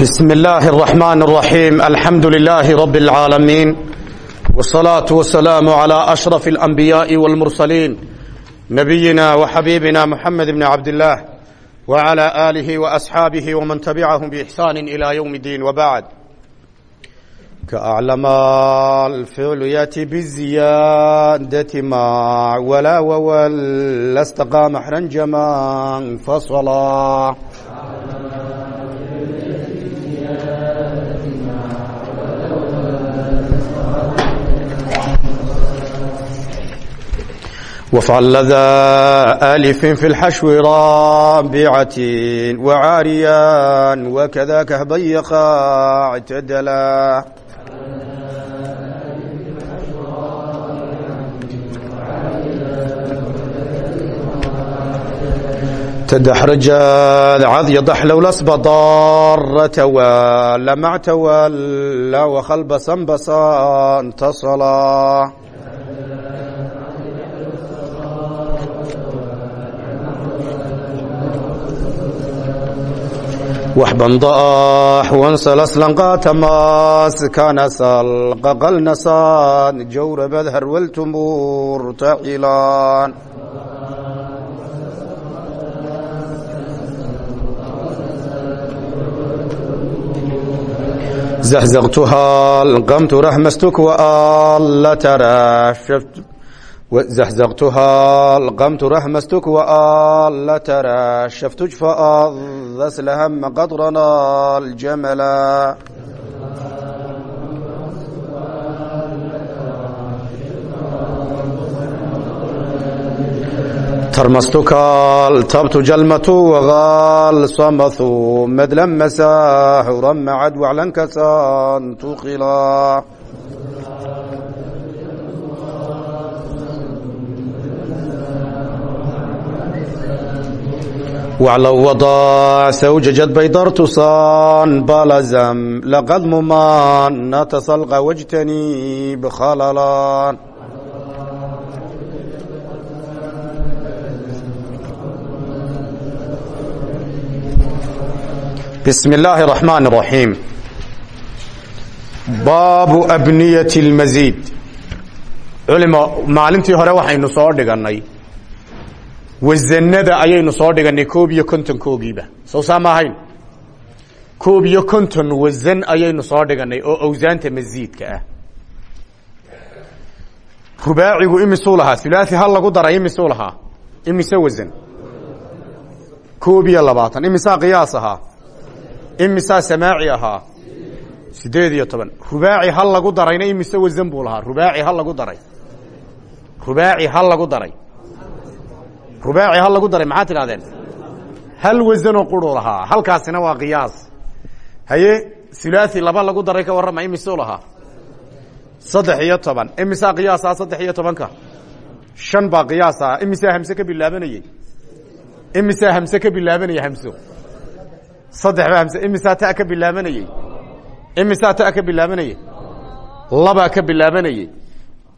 بسم الله الرحمن الرحيم الحمد لله رب العالمين والصلاة والسلام على أشرف الأنبياء والمرسلين نبينا وحبيبنا محمد بن عبد الله وعلى آله وأصحابه ومن تبعهم بإحسان إلى يوم الدين وبعد كأعلم الفعل يأتي بالزيادة مع ولا وولا استقام حرنجما فصلا وافعل ذا ألف في الحشو رابعة وعاريا وكذاك هبيقا اعتدلا تدحرجا عض يضح لو لصب ضار تولى مع تولى وخلب سنبسا انتصلا waxban daax wansalaslan qaatamaas kana salqaqalnasaan jawrabad harwaltumur tacilaan زحزقتها القمت رحمستك وآل تراشفت زحزقتها القمت رحمستك وآل تراشفت فأضس لهم قدرنا الجملا ترمستك التبت جلمة وغال صمث مدلم مساح رم عد وعلن كسان تقلا waclow wadaa sawjajad baydartusan balazam laqad muman natasalqa wajtanib khalalan bismi illaahi raxmaan raxiim baabu abniyat lmasiid culimo maalintii hore waxaynu soo dhigannay wasanada ayaynu soo dhiganay koob iyo konton koogiiba. Saa ma koob iyo konton wasan ayaynu soo dhiganay oo awsaanta masiidka ah. Rubaacigu imisuu lahaa? Hulaai hal lagu daray imisuu lahaa? Imise wasan koob iyo labaatan. Imisaa qiyaas ahaa? Imisaa samaaci ahaa? Sideed iyo toban. Rubaaci hal lagu darayna imise wasan buu lahaa? Hal lagu daray. Rubaaci hal lagu daray rubaaci hal lagu daray maxaa tidhahdeen hal wasanoo quruu lahaa. Halkaasina waa qiyaas. Haye hulaai laba lagu daray ka warrama imisuu lahaa? Saddex iyo toban. Imisaa qiyaasaa saddex iyo tobanka? Shan baa qiyaasa imisaa hamse ka bilaabanayey? Imisaa hamse ka bilaabanaya hamso? Saddex baa hamse. Imisaa ta ka bilaabanayey? Imisaa ta ka bilaabanayey? Labaa ka bilaabanayey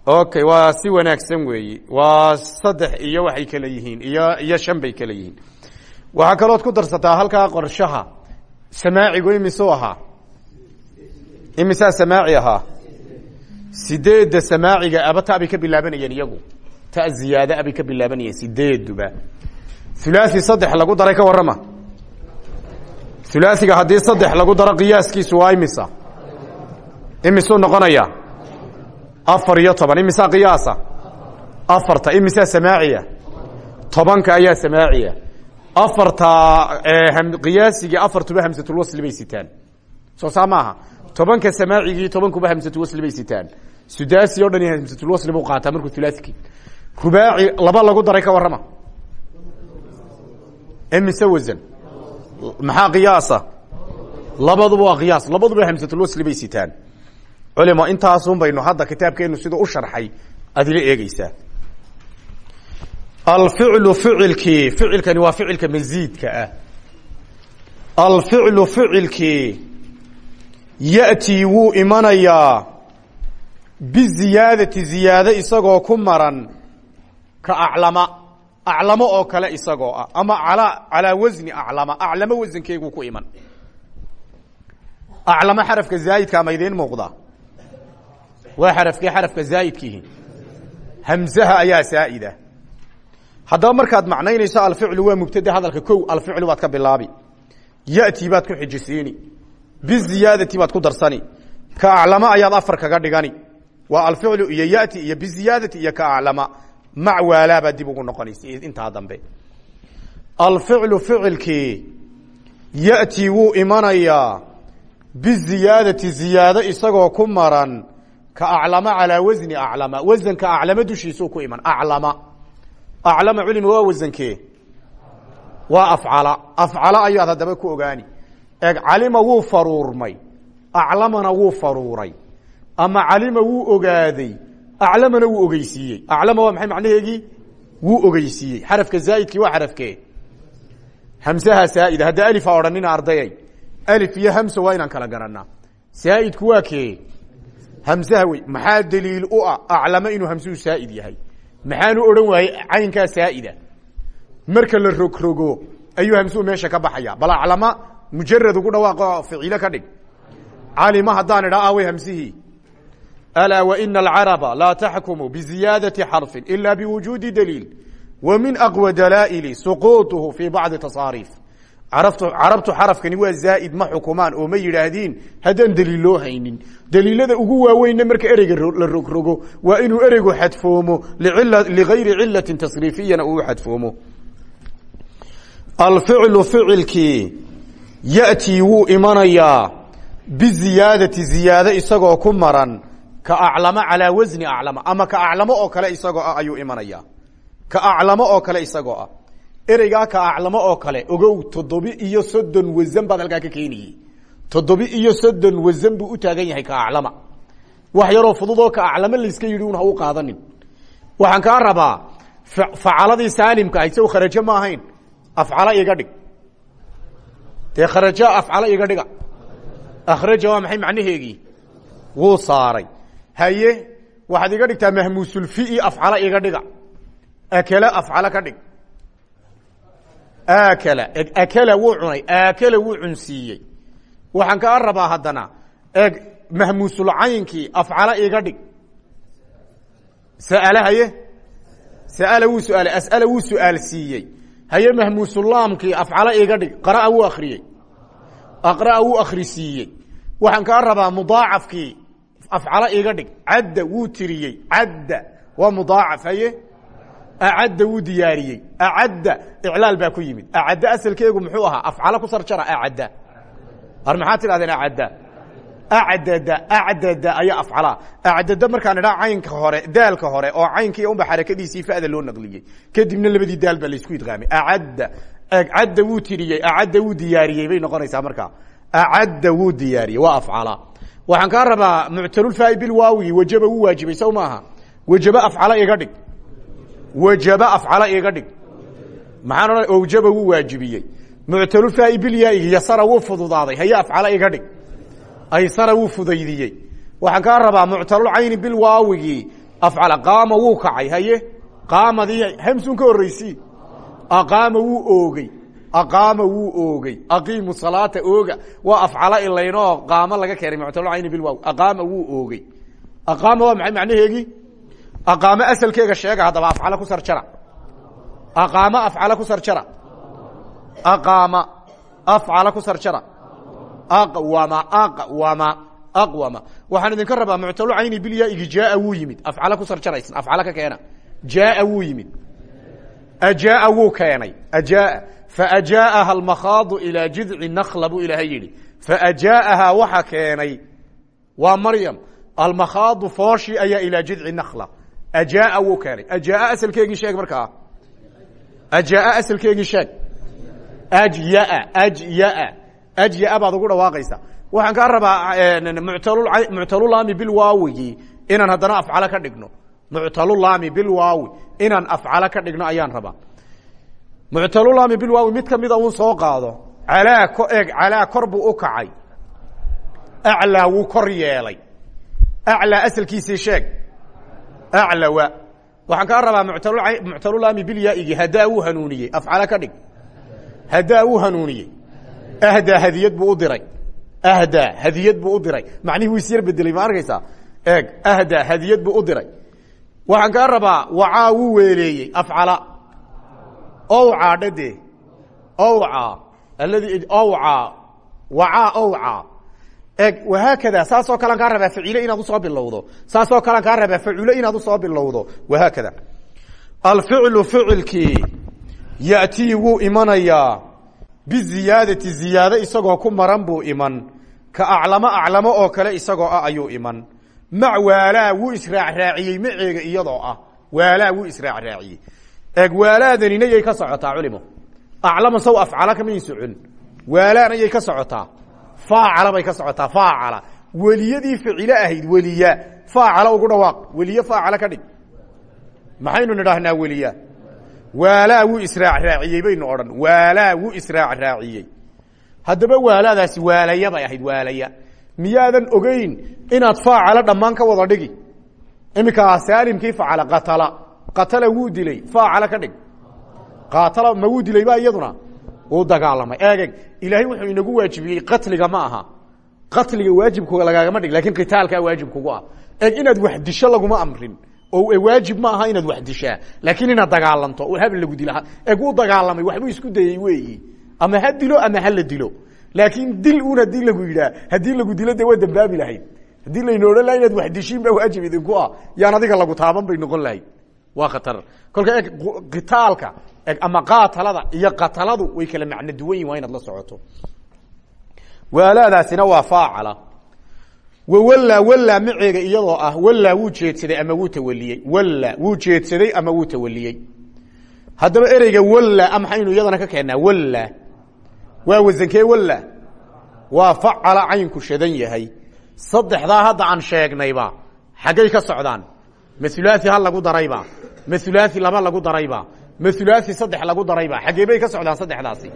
okay waa si wanaagsan weeyi. Waa saddex iyo waxay kale yihiin iyo iyo shan bay kale yihiin. Waxaa kalood ku darsataa halkaa qorshaha. Samaacigu imisuu ahaa. Imisaa samaaci ahaa? Sideedda samaaciga aba ta bay ka bilaabanayeen iyagu. Ta ziyaada abay ka bilaabanayeen sideeduba hulaasi saddex lagu daray ka warrama. Hulaasiga haddii saddex lagu daro qiyaaskiisu waa imisa? Imisuu noqonaya afar iyo toban imisaa qiyaasa? Afarta imisaa samaaciya? Tobanka ayaa samaaciya. Afarta qiyaasiga afartuba hamsatulwasli bay sitaan. Soo saa maaha. Tobanka samaacigii tobankuba hamsatulwasli bay sitaan. Sudaasi o dhan hamsatulwasli buu qaataa markuu ulaaiki rubaaci laba lagu daray ka warrama. Imise wasan maxaa qiyaasa? Labaduba waa qiyaas. Labaduba hamsatulwasli bay sitaan culimo intaasun baynu hadda kitaabkeenu siduu u sharxay. Aad ila eegeysaa alficlu ficilkii ficilkani waa ficilka masiidka ah. Alficlu ficilkii ya'tii wuu imanayaa biziyaadati ziyaado isagoo ku maran ka aclama. Aclamo oo kale isagoo ah ama alaa calaa wasni aclama. Aclamo wasankeeguu ku iman. Aclamo xarafka zaa'idkaa ma idiin muuqda waa xarafkii xarafka zaa'idkiihi. Hamzaha ayaa saa'ida haddaba markaad macnaynayso alficlu waa mubtade hadalka kow alficlu baad ka bilaabi. Yati baad ku xijisiini. Biziyaadati baad ku darsani. Ka aclama ayaad afar kaga dhigani. Waa alficlu iyo yati iyo biziyaadati iyo ka aclama. Mac waalaabaad dib ugu noqonaysa intaa dambe. Alficlu ficilkii yati wuu imanayaa. Biziyaadati ziyaado isagoo ku maran ka aclama calaa wasni aclama. Wasanka aclama dushiisuu ku iman. Aclama. Aclama culima waa wasankee waa afcala. Afcala ayaad haddaba ku ogaani. Eeg calima wuu faruurmay. Aclamana wuu faruuray. Ama calima wuu ogaaday. Aclamana wuu ogeysiiyey. Aclama waa maxay macnaheegii? Wuu ogeysiiyey. Xarafka zaa'idkii waa xarafkee? Hamsaha saa'ida hadda alifa odhanina ardayay. Alif iyo hamsa waa inaan kala garanaa saa'idku waa kee hamsaha wey maxaa daliil u ah? Aclama inuu hamsuhu saa'id yahay. Maxaanu odhan waayey caynkaa saa'ida. Marka la rogrogo ayuu hamsuhu meesha ka baxaya. Bal aclama mujarad ugu dhawaaqo ficilo ka dhig. Calima haddaan idhaa awey hamsihii alaa waina alcaraba laa taxkumu biziyaadati xarfin ila biwujuudi daliil wa min aqwa dalaa'ili suquutuhu fii bacdi tasaariif carabtu xarafkani waa zaa'id ma xukumaan oo ma yidhaahdiin haddaan daliil haynin. Daliilada ugu waaweynna marka ereyga la rogrogo waa inuu ereygu xadfoomo ligayri cilatin tasriifiyana uu xadfoomo. Alficlu ficilkii yatii wuu imanayaa biziyaadati ziyaado isagoo ku maran ka aclamo calaa wasni aclama ama ka aclamo oo kale isagoo ah ayuu imanayaa. Ka aclamo oo kale isagoo ah ereygaa ka oo kale ogow toddobi iyo soddon wasan baad ka keeniyey toddobi iyo soddon wasan buu u taagan yahay ka aclama. Wax yaroo fududoo ka aclamo layska yidhi un qaadanin. Waxaan kaa rabaa facaladii saalimka ahayd sow kharajo ma ahayn afcala iga dhig. Dee kharaja afcala iga dhiga. Akhraja waa maxay macnaheegii wuu saaray. Haye waxaad iga dhigtaa mahmuusulfi'i afcala iga dhiga. Akala afcala ka dhig akala akala wuu cunay akala wuu cunsiiyey waxaan kaa rabaa haddana eg mahmuusulcaynkii afcala iga dhig sa'ale haye sa'ala wuu su'aalay as'ala wuu su'aal siiyey haye mahmuusulaamkii afcala iga dhig qara'a wuu akhriyey aqra'a wuu akhrisiiyey waxaan kaa rabaa mudaacafkii afcala iga dhig cadda wuu tiriyey cadda waa mudaacaf acadda wuu diyaariyey acadda iclaal baa ku yimid acadda asalkeegu muxuu ahaa afcala ku sarjara acadda ar maxaad tidhahdeen acadda acdada acdada ayaa afcala acdada markaan idhaa caynka hore daalka hore oo caynkii unba xarakadiisii fada loo naqliyey kadibna labadii daal baa laysku idqaamay acadda acadda wuu tiriyey acadda wuu diyaariyey bay noqonaysaa markaa acadda wuu diyaariyey waa afcala waxaan kaa rabaa muctalulfaai bilwaawigi wajaba wuu waajibay sow maaha wajaba afcala iga dhig wajaba afcala iga dhig. Maxaan odhan owjaba wuu waajibiyey. Muctalulfaai bilyaigi yasara wuu fududaaday. Haye afcala iga dhig. Aysara wuu fudaydiyey. Waxaan kaa rabaa muctalulcayni bilwaawigii afcala qaama wuu kacay. Haye qaamadii hamsun ka horreysii aqaama wuu oogey aqaama wuu oogey aqiimu salaata ooga. Waa afcala ilaynoo qaamo laga keenay muctalulcayni bilwaawi aqaama wuu oogey aqaama waa maxay macnaheegii aqaamo asalkeega sheega haddaba afcala ku sarjara. Aqaamo afcala ku sarjara. Aqaama afcala ku sarjara. Aqwama aqwama aqwama. Waxaan idinka rabaa muctalu cayni bilyaigi jaaa wuu yimid. Afcala ku sarjaraysan. Afcala ka keena. Jaaa wuu yimid. Ajaaa wuu keenay. Ajaaa. Faajaaha almakhaadu ilaa jidci nakla buu ilaahay yidhi. Faajaahaa waxa keenay. Waa maryam almakhaadu fooshii ayaa ilaa jidci nakla ajaaa wuu keenay. Ajaaa asalkeegii sheeg markaa ajaaa asalkeegii sheeg. Ajyaa ajyaa ajyaa baad ugu dhawaaqaysa waxaan kaa rabaa muctalulaami bilwaawigii inaan haddana afcalo ka dhigno. Muctalulaami bilwaawi inaan afcalo ka dhigno ayaan rabaa. Muctalulaami bilwaawi mid kamida un soo qaado calaa ko eeg calaa kor buu u kacay. Aclaa wuu kor yeelay. Aclaa asalkiisii sheeg aclawa waxaan kaa rabaa muctalulaami bilyaa'igi hadaa wuu hanuuniyey afcalo ka dhig hadaa wuu hanuuniyey ahdaa hadiyad buu u diray ahdaa hadiyad buu u diray macnihii wuu isyar bedelay ma arkaysaa eeg ahdaa hadiyad buu u diray waxaan kaa rabaa wacaa wuu weeleeyey afcala owcaa dhade owcaa alladii owcaa wacaa owcaa eg wahaakada saasoo kalean kaa rabaa faciile inaad u soo bilowdo. Saasoo kalean kaa rabaa facuule inaad u soo bilowdo. Wahaakada. Alficlu ficilkii yatii wuu imanayaa biziyaadati ziyaado isagoo ku maran buu iman. Ka aclamo aclamo oo kale isagoo ah ayuu iman. Mac waalaa wuu israacraaciyey maceega iyadoo ah. Waalaa wuu israacraaciyey. Eeg waalaadanina yay ka socotaa culimo. Aclama saw afcala kamay socon waalaana yay ka socotaa faacala bay ka socotaa faacala. Weliyadii ficilo ahayd weliya. Faacala ugu dhawaaq weliye faacala ka dhig. Maxaynu nidhaahnaa weliya? Waalaa wuu israacraaciyey baynu odhan. Waalaa wuu israacraaciyey. Haddaba waalaadaasi waalaya bay ahayd waalaya. Miyaadan ogeyn inaad faacala dhammaan ka wada dhigi? Iminkaa saalimkii facala qatala. Qatala wuu dilay faacala ka dhig. Qaatala ma wuu dilay ba iyaduna uu dagaalamay. Eegeg ilaahay wuxuu inagu waajibiyey qatliga ma aha. Qatliga waajibkuga lagaagama dhig laakiin qitaalkaa waajib kugu ah. Eeg inaad wax disho laguma amrin oo waajib ma aha inaad wax dishaa laakiin inaad dagaalanto oo habl lagu dila eeg wuu dagaalamay waxbuu isku dayey weeyi? Ama ha dilo ama hala dilo. Laakiin dil un haddii lagu yidhaah haddii lagu dilo de waa dambaabi lahayd haddii layna odhan laha inaad wax dishiin ba waajib idinku ah yaan adiga lagu taaban bay noqon lahayd waa khatar. Kolka eg qitaalka eg ama qaatalada iyo qataladu way kala macno duwan yihiin waa inaad la socoto. Waalaadaasina waa faacala. Wawallaa wallaa maceega iyadoo ah wallaa wuu jeedsaday ama wuu tawaliyey walla wuu jeedsaday ama wuu tawaliyey haddaba ereyga walla maxaynu iyadana ka keennaa walla waa wasankee walla waa facala caynku shadan yahay. Saddexdaa hadda aan sheegnayba xaggay ka socdaan ma hulaai hal lagu darayba ma hulaai laba lagu darayba ma hulaai saddex lagu darayba xaggee bay ka socdaan saddexdaasi.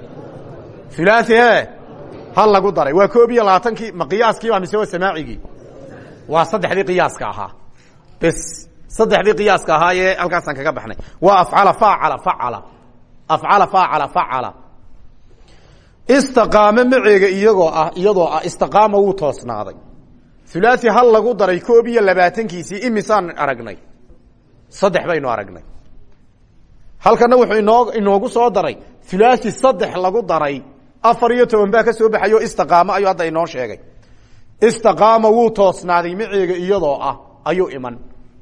Hulaai he hal lagu daray. Waa koob iyo labaatankii ma qiyaaskiiba mise waa samaacigii? Waa saddexdii qiyaaska ahaa. Bes saddexdii qiyaaska ahaa ee halkaasaan kaga baxnay. Waa afcala faacala facala afcala faacala facala istaqaamo maceega iyagoo ah iyadoo ah istaqaama wuu toosnaaday hulaai hal lagu daray koob iyo labaatankiisii imisaan aragnay. Saddex baynu aragnay. Halkana wuxuu inoo inoogu soo daray hulaai saddex lagu daray afar iyo toban baa ka soo baxayo istaqaamo ayuu hadda inoo sheegay. Istaqaama wuu toosnaaday maceega iyadoo ah ayuu iman.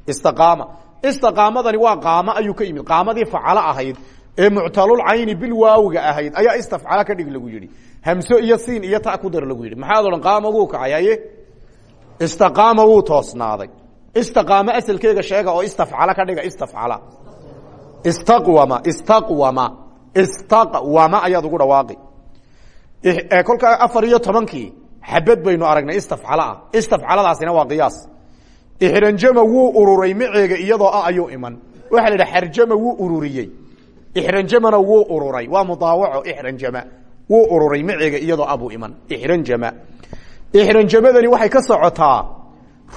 Istaqaama istaqaamadani waa qaamo ayuu ka yimid. Qaamadii facalo ahayd ee muctalul cayni bil waawiga ahayd ayaa istafcala ka dhig lagu yidhi. Hamso iyo siin iyo ta ku dar lagu yidhi. Maxaad odhan qaama wuu kacay aye istaqaama wuu toosnaaday. Istaqaamo asalkeega sheega oo istafcala ka dhiga istafcala. Istaqwama istaqwama istaqwama ayaad ugu dhawaaqi. Kolkaa afar iyo tobankii xabad baynu aragnay istafcala ah. Istafcaladaasina waa qiyaas. Ixranjama wuu ururay maceega iyadoo ah ayuu iman. Waxaa la idhaha xarjama wuu ururiyey. Ixranjamana wuu ururay. Waa mudaawaco ixranjama wuu ururay maceega ixranjamadani waxay ka socotaa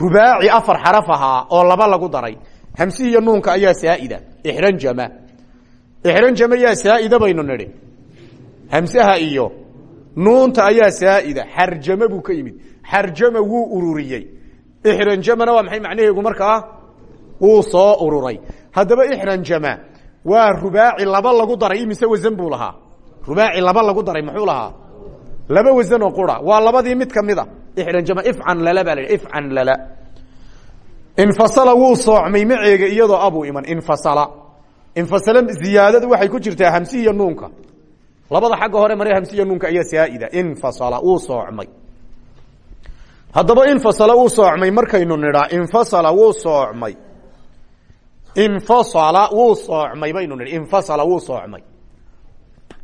rubaaci afar xaraf oo laba lagu daray. Hamsihi iyo nuunka ayaa saaida. Ixranjama ixranjama yaa saaida baynu nidhi. Hamsaha iyo nuunta ayaa saaida. Xarjama buu ka yimid. Xarjama wuu ururiyey. Ixranjamana waa maxay macnaheegu markaa wuu soo ururay. Haddaba ixranjama waa rubaaci laba lagu daray imise wasan buu lahaa? Rubaaci laba lagu daray muxuu lahaa laba wasan oo qura. Waa labadii mid ka mid a. Ixranjama ifcan lala baa la ifcan lala. Infasala wuu soocmay maceega iyadoo abuu iman. Infasala. Infasala ziyaadadu waxay ku jirtaa hamsi iyo nuunka. Labada xagga hore mare hamsiya nuunka ayaa saaida. Infasala wuu soocmay. Haddaba infasala wuu soocmay markaynu nidhaa. Infasala wuu soocmay. Infasala wuu soocmay baynu infasala wuu soocmay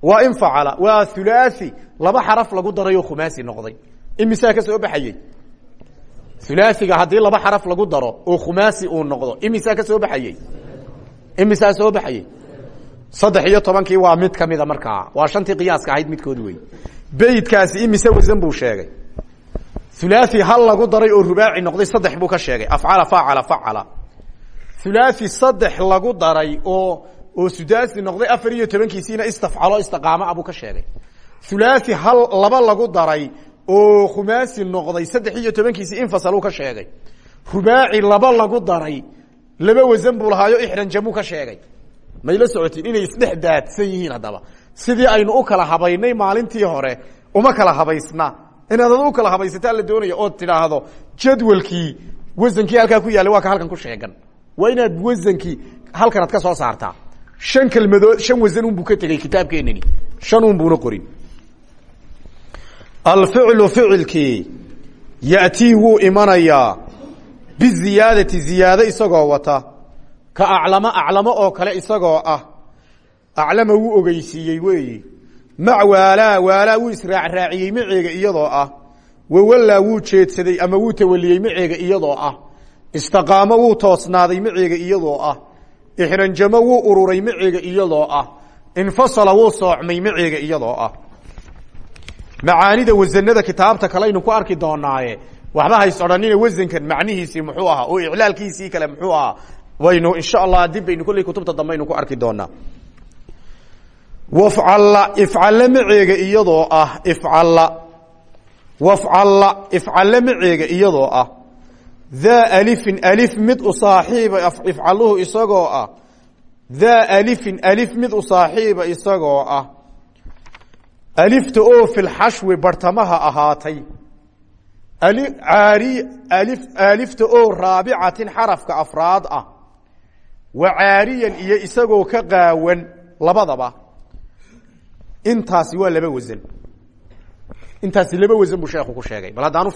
waa infacala waa hulaasi laba xaraf lagu darayoo khumaasi noqday. Imisaa ka soo baxayey hulaasiga haddii laba xaraf lagu daro oo khumaasi uu noqdo imisaa ka soo baxayey imisaa soo baxayey saddex iyo waa mid kamida markaa. Waa shantii qiyaaska ahayd midkood wey beydkaasi imise wasan buu sheegay? Hulaai hal lagu daray oo rubaaci noqday saddex buu ka sheegay. Afcala faacala facala hulaai saddex lagu daray oo oo sudaasi noqday afar iyo tobankiisiina istafcalo istaqaamo abuu ka sheegay. Hulaai hal laba lagu daray oo khumaasi noqday saddex iyo tobankiisi infasal uu ka sheegay. Rubaaci laba lagu daray laba wasan buu lahaayo ixranjamuu ka sheegay. Mayla socotiin inay isdhex daadsan yihiin haddaba. Sidii aynu u kala habaynay maalintii hore uma kala habaysna. Inaad ad u kala habaysataa la doonaya ood tidhaahdo jadwalkii wasankii halkaa ku yaallay waa ka halkan ku sheegan. Waa inaad wasankii halkanaad ka soo saartaa shan kelmadood shan wasan unbuu ka tegey kitaabkeenani shan un buuna qorin alficlu ficilkii yatii wuu imanayaa biziyaadati ziyaado isagoo wata ka aclamo aclamo oo kale isagoo ah aclama wuu ogeysiiyey weeyi mac waalaa waalaa wuu israacraaciyey maceega iyadoo ah wawallaa wuu jeedsaday ama wuu tawaliyey maceega iyadoo ah istaqaamo wuu toosnaaday maceega iyadoo ah ixranjamo wuu ururay maceega iyadoo ah. Infasala wuu soocmay maceega iyadoo ah. Macaanida wasanada kitaabta kalaynu ku arki doonaaye waxba hays odhanina wasankan macnihiisii muxuu ahaa oo iclaalkiisii kale muxuu ahaa waynu insha allah dib baynu kolley kutubta dambe aynu ku arki doonaa wafcalla ifcalle maceega iyadoo ah ifcalla. Wafcalla ifcalle maceega iyadoo ah daa alifin alif mid u saaxiiba ifcalluhu isagoo ah. Daa alifin alif mid u saaxiiba isagoo ah. Alifta oo filxashwi bartamaha ahaatay. Aari alif alifta oo raabicatin xarafka afraad ah. Wa caariyan iyo isagoo ka qaawan labadaba. Intaasi waa laba wasan intaasi laba wasan buu sheekhu ku sheegay. Bal haddaan u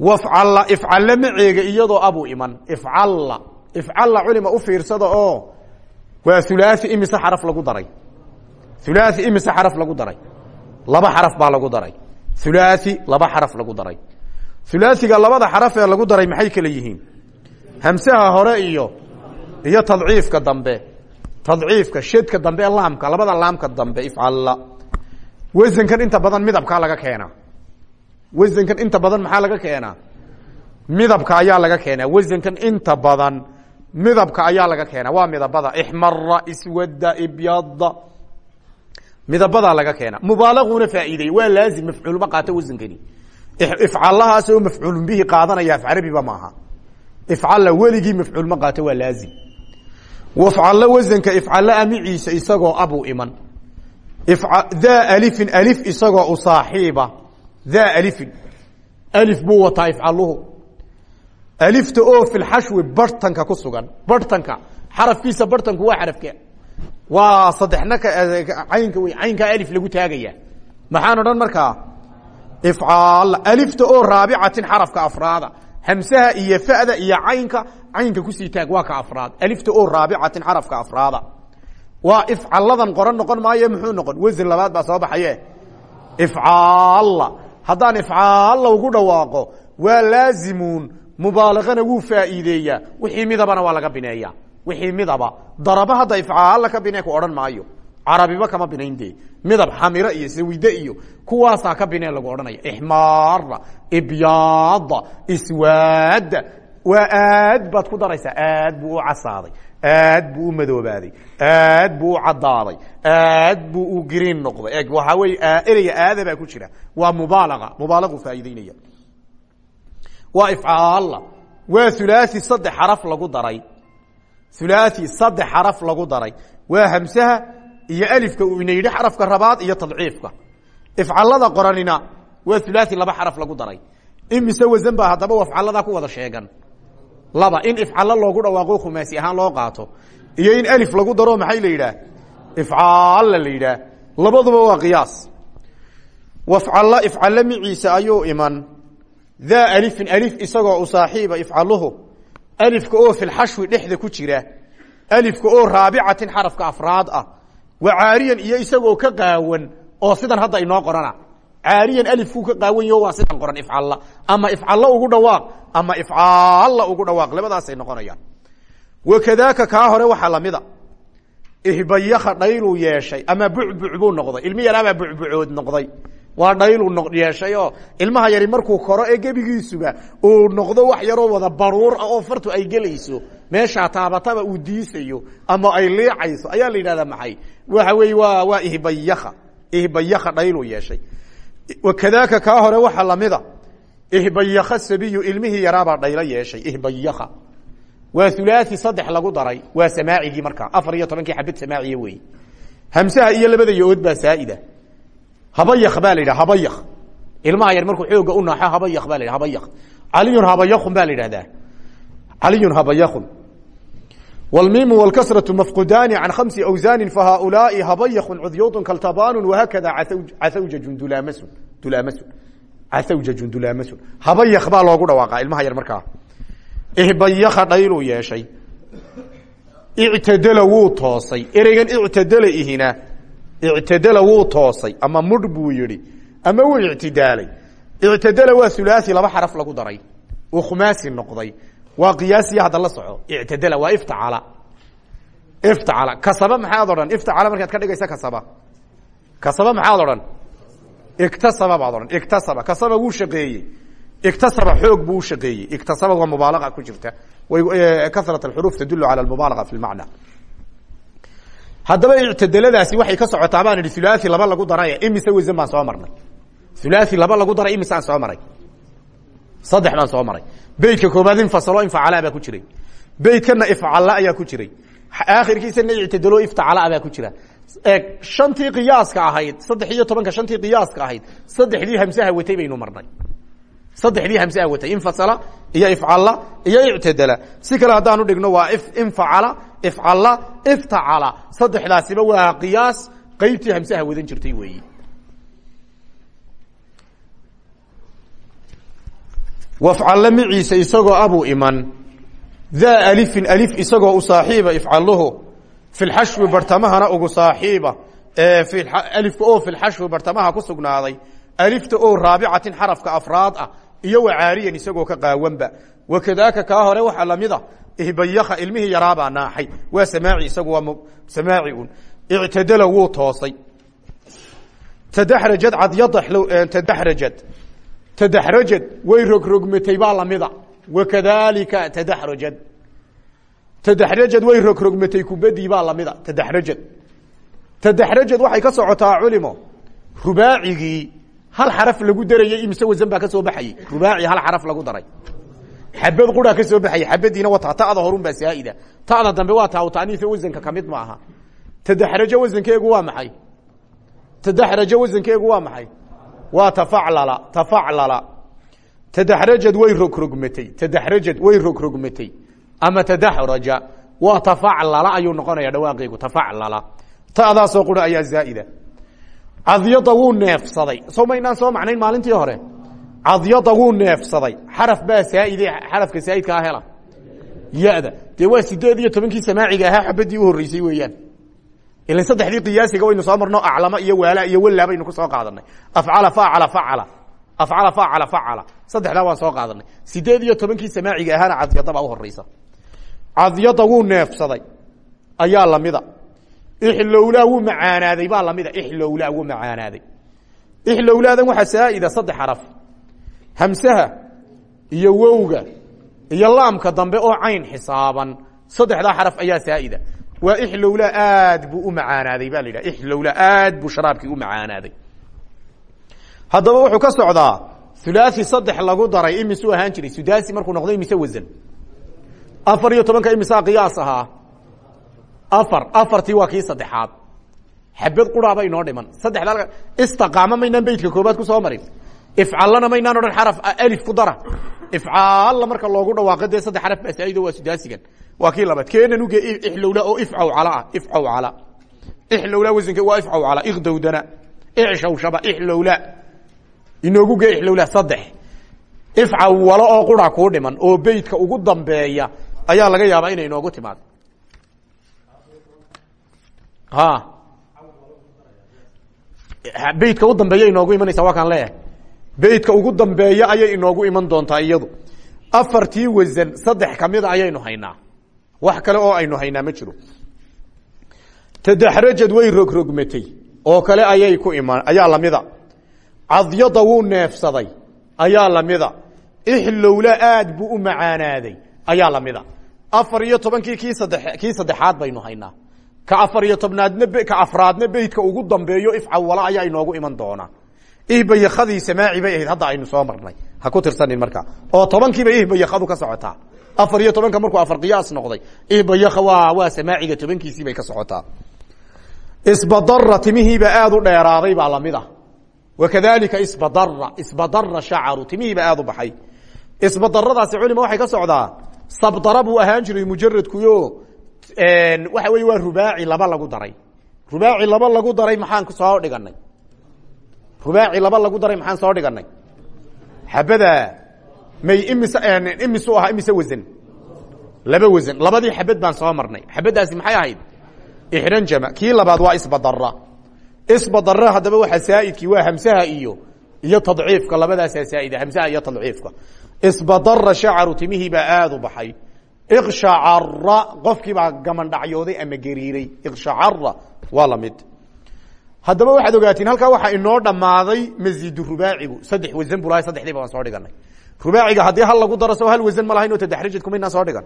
wafcalla ifcalle maceega iyadoo abuu iman. Ifcalla ifcalla culima u fiirsada oo waa hulaai imise xaraf lagu daray. Hulaai imise xaraf lagu daray. Laba xaraf baa lagu daray. Hulaai laba xaraf lagu daray. Hulaaiga labada xaraf ee lagu daray maxay kala yihiin? Hamsaha hore iyo iyo tadciifka dambe. Tadciifka shadka dambe laamka labada laamka dambe ifcalla wasankan inta badan midabkaa laga keenaa wasankan inta badan maxaa laga keenaa? Midabka ayaa laga keenaa. Wasankan inta badan midabka ayaa laga keenaa. Waa midabada ixmara iswada ibyada midabadaa laga keena mubaalaguna faa'iideeye waa laazim mafcuulma qaato wasankani ifcallahaas oo mafcuulun bihi qaadanaya af carabiba maaha ifcalla weligii mafcuul ma qaato waa laazim. Wafcallo wasanka ifcallo amiciisa isagoo abuu iman. Daa alifin alif isagoo u daa alifin alif buu wataa ifcalluhu alifta oo filxashwi bartanka ku sugan bartanka xarafkiisa bartanku waa xarafke waa saddexna caynka wey caynkaa alif lagu taagaya maxaan odhan markaa ifcaal alifta oo raabicatin xarafka afraada hamsaha iyo fada iyo caynka caynka ku sii taag waa ka afraad alifta oo raabicatin xarafka afraada waa ifcalladan qoran noqon maayo muxuu noqon wasan labaad baa soo baxaye ifcaalla haddaan ifcaalla ugu dhawaaqo waa laazimuun mubaalagana wuu faa'iideeyaa. Wixii midabana waa laga bineeya wixii midaba daraba hadda ifcaalla ka bine ku odhan maayo. Carabiba kama binayn dee midab xamiro iyo sawide iyo kuwaasaa ka binee lagu odhanaya. Ixmaara ibyaada iswaada waa aad baad ku daraysaa. Aad buu u casaaday aad buu u madoobaaday. Aad buu u cadaaday aad buu u green noqday. E waxaa wey ereyga aada baa ku jira. Waa mubaalaga mubaalagu faa'iideynaya waa ifcaalla waa hulaai saddex xaraf lagu daray. Hulaai saddex xaraf lagu daray. Waa hamsaha iyo alifka uu ina yidhi xarafka rabaad iyo tadciifka. Ifcalada qoranina waa hulaai laba xaraf lagu daray. Imise wasan baa haddaba afcaladaa ku wada sheegan laba in ifcalo loogu dhawaaqo khumaasi ahaan loo qaato iyo in alif lagu daro maxay la yidhaah? Ifcaalla la yidhaah. Labaduba waa qiyaas. Wafcalla ifcallo miciisa ayuu iman. Daa alifin alif isagoo u saaxiiba ifcaluhu alifka oo filxashwi dhexda ku jira alifka oo raabicatin xarafka afraad ah wa caariyan iyo isagoo ka qaawan oo sidan hadda inoo qorana caariyan alifkuu ka qaawan yaho waa sidan qoran ifcalla ama ifcallo ugu dhawaaq ama ifcaalla ugu dhawaaq. Labadaasay noqonayaan. Wakadaaka kaa hore waxaa lamida ihbayaka dhayluu yeeshay ama bucbuc buu noqday. Ilmi yaraabaa bucbucood noqday. Waa dhayluu yeeshay oo ilmaha yari markuu koro ee gebigiisuba uu noqdo wax yaroo wada baruur ah oo fartu ay gelayso. Meeshaa taabataba uu diisayo ama ay liicayso. Ayaa la yidhahdaa maxay? Waxa weeye waa waa ihbayaka ihbayaka dhayluu yeeshay wakadaaka kaa hore waxaa lamida. Ihbayaka sabiyu ilmihii yaraabaa dhaylo yeeshay. Ihbayaka waa hulaai saddex lagu daray. Waa samaacigii markaa afar iyo tobankii xabad samaaciya wey. Hamsaha iyo labada yo-ood saaida. Habayak baa la yidhaha habayak ilmaha yar markuu xooga u naaxo habayak ba la yidhaha habayak caliyun habayakun baa la wlmimu wlkasratu mafqudaani can khamsi awsaani fahaulaai habayakun cudyuudun kaltabaanu wahakada cathawjajun dulaamasun dulaamasun cathawjajun dulaamasun habayak baa loogu dhawaaqa ilmaha yar markaa ihbayaka dhayluu yeeshay ictadala wuu toosay ereygan ictadala ihina ictadala wuu toosay ama mudh buu yihi ama wuu ictidaalay ictadala waa hulaasi laba xaraf lagu daray oo khumaasi noqday waa qiyaasiya hadda la soco. Ictadala waa iftacala iftacala kasaba maxaad odhan? Iftacala markaad ka dhigaysa kasaba. Kasaba maxaad odhan? Iktasaba baad odhan. Iktasaba. Kasaba wuu shaqeeyey. Iktasaba xoog buu ushaqeeyey iktasaba waa mubaalaqa ku jirta. Karat axuruuf tadulu cala mubaalaga fi lmacna haddaba ictadaladaasi waxay ka socotaa baan idhi hulaai laba lagu daray imise wasan baan soo marnay? Hulaai laba lagu daray imisaan soo maray saddex baan soo maray. Beytka koobaad infasalo infacala baa ku jiray. Beytkana ifcalla ayaa ku jiray. Aakhirkiisana ictadalo iftacala baa ku jira. Eeg shantii qiyaaska ahayd saddex iyo tobanka shantii qiyaaska ahayd saddexdii hamsaha watay baynu marnay. Saddexdii hamsaha watay infasala iyo ifcalla iyo ictadala si kale haddaanu dhigno waa infacala ifcalla iftacala saddexdaasiba waa qiyaas qeybtii hamsaha wadan jirtay weeyi wafcalla miciisa isagoo abuu iman. Daa alifin alif isagoo u saaxiiba ifcaluhu fi lxashwi bartamahana ugu saaxiiba. Alifka oo fi lxashwi bartamaha ku sugnaaday. Alifta oo raabicatin xarafka afraad ah iyo wacaariyan isagoo ka qaawanba. Wakadaaka kaa hore waxaa lamida ihbayaka ilmihii yaraabaa naaxay. Waa samaaci isagu waa samaaci un ictadala wuu toosay. Tadaxrajad cadyadaxrajad tadaxrajad way rogrogmatay baa lamida wakadalika tadaxrajad tadaxrajad way rogrogmatay kubadii baa lamida tadaxrajad tadaxrajad waxay ka socotaa culimo rubaacigii hal xaraf lagu darayey imise wasan baa ka soo baxayey rubaaci hal xaraf lagu daray xabad quraa ka soo baxayey xabadiina wataa ta'da horun baa saa'ida ta'da dambe waa taa taaniifa wasanka ka mid ma aha tadaxrajo wasankeegu waa maxay tadaxrajo wasankeegu waa maxay waa tafaclala tafaclala. Tadaxrajad way rogrogmatay tadaxrajad way rogrogmatay. Ama tadaxraja waa tafaclala ayuu noqonaya dhawaaqeegu tafaclala. Ta'daasoo qura ayaa zaa'ida. Cadyada wuu neefsaday. Soo maynaan soo macnayn maalintii hore? Cadyada wuu neefsaday. Xaraf baa saaide xarafka saaidkaa hela. Ya-da. Dee waa sideed iyo tobankii samaaciga ahaa xabadii u horreysay weeyaan ilan saddexdii qiyaasiga waynu soo marno aclama iyo waala iyo walla baynu ku soo qaadanay. Afcala facala facala afcala facala facala saddexdaa waan soo qaadanay. Sideed iyo samaaciga ahaana cadyadabaa uhoreysa cadyada wuu neefsaday. Ayaa lamida ixlowlaa wuu macaanaaday baa lamida ixlowlaa wuu macaanaaday. Ixlowlaadan waxaa saa'ida saddex xaraf. Hamsaha iyo wowga iyo laamka dambe oo cayn xisaaban. Saddexdaa xaraf ayaa saa'ida waa ixlowlaa aad buu u macaanaaday ba la yidhaha. Ixlowlaa aad buu sharaabkii u macaanaaday. Haddaba wuxuu ka socdaa hulaasi saddex lagu daray imisuu ahaan jiray. Sudaasi markuu noqdo imise wasan afar iyo tobanka imisaa qiyaas ahaa. Afar afartii waa kii saddexaad. Xabad quraaba inoo dhiman. Saddexda istaqaamo maynaan beytka koobaad ku soo marin ifcallana maynaan odhan xaraf alif ku dara. Ifcaalla marka loogu dhawaaqo dee saddex xaraf basaa'ido waa sudaasigan waa kii labaad. Keenan uge ixlowla oo ifcaw cala ah. Ifcaw cala. Ixlowla wasanke waa ifcaw cala. Ikdowdana icshawshaba ixlowla. Inoogu ge ixlowla saddex. Ifcaw walo oo qura kuu dhiman oo beytka ugu dambeeya ayaa laga yaabaa inay inoogu timaado. Ha beytka u dambeeya inoogu imanaysa waa kaan leeyahay beytka ugu dambeeya ayay inoogu iman doontaa iyadu. Afartii wasan saddex kamida ayaynu haynaa. Wax kale oo aynu haynaa ma jiro. Tadaxrajad way rogrogmatay oo kale ayay ku iman ayaa lamida cadyada wuu neefsaday ayaa lamida ixlowla aad buu u macaanaaday ayaa lamida afar iyo tobankii kii sadde kii saddexaad baynu haynaa. Ka afar iyo tobnaadna ka afraadna beytka ugu dambeeyo ifcawala ayaa inoogu iman doona ihbayakadii samaaci bay ahayd. Hadda aynu soo marnay. Ha ku tirsanin markaa oo tobankiiba ihbayakadu ka socotaa. Afar iyo tobanka markuu afar qiyaas noqday ihbayaka waa waa samaaciga tobankiisii bay ka socotaa. Isbadara timihiiba aada u dheeraaday baa la mid ah wakadalika isbadara isbadara shacaru timihiiba aada u baxay. Waxay ka socdaa sabdara ahaan jiray mujaradkuyo waxa wey waa rubaaci laba lagu daray. Rubaaci laba lagu daray maxaan soo dhiganay rubaaci laba lagu daray maxaan soo dhiganay? Xabada may imise imisu ahaa imise wasan? Laba wasan. Labadii xabad baan soo marnay. Xabadaasi maxay ahayd? Ixranjama kii labaad waa isbadara isbadara haddaba waxa saaidkii waa hamsaha iyo iyo tadciifka. Labadaasaa saaida hamsaha iyo tadciifka. Isbadara shacaru timihiibaa aada u baxay. Ikshacara qofkiibaa gamandhacyooday ama gariiray. Ikshacara waa la mid haddaba waxaad ogaatiin halkaa waxaa inoo dhammaaday masiid rubaacigu. Saddex wasan bu lahay saddexdiiba waan soo dhiganay. Rubaaciga haddii hal lagu daro sao hal wasan ma lahayn oo tadaxrijadku maynaan soo dhigan.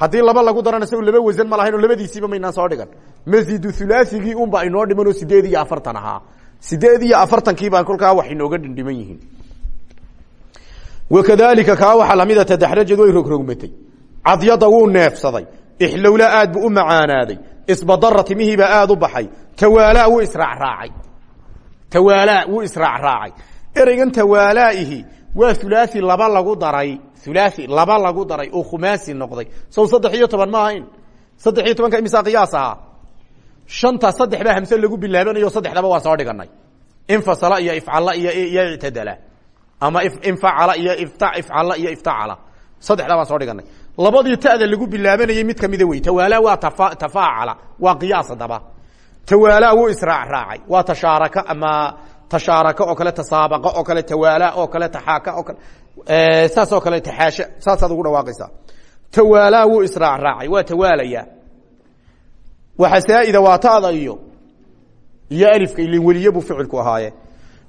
Haddii laba lagu darana sao laba wasan ma lahayn oo labadiisiiba maynaan soo dhigan. Masiidu hulaasigii unbaa inoo dhiman oo sideed iyo afartan ahaa. Sideed iyo afartankii baan kolkaa wax inooga dhindhiman yihiin. Wakadalika kaa waxaa lamida tadaxrajad way rogrogmatay. Cadyada wuu neefsaday. Ixlowla aad buu u isbadara timihiibaa aada u baxay. Tawaalaa wuu israacraacay tawaalaa wuu israacraacay ereygan tawaalaa'ihi waa hulaai laba lagu daray. Hulaai laba lagu daray oo khumaasi noqday. Sow saddex iyo toban ma ahayn. Saddex iyo tobanka imisaa qiyaas ahaa shanta saddex baa hamse lagu bilaabanayo saddexdaba waan soo dhiganay infasala iyo ifcala iyo iyo ictadala. Ama infacala iyo ifcala iyo iftacala. Saddexdaa baan soo dhiganay labadii ta'da lagu bilaabanayey mid kamida wey. Tawaala waa tafaacala waa qiyaas hadaba tawaala wuu israac raacay. Waa tashaaraka ama tashaaraka oo kale tasaabaqa oo kale tawaala oo kale taxaaka oo kale saas oo kale taxaasha saasaad ugu dhawaaqaysaa. Tawaala wuu israac raacay. Waa tawaalaya waxa saaida waa ta'da iyo iyo alifka ilin weliye buu ficilku ahaaye.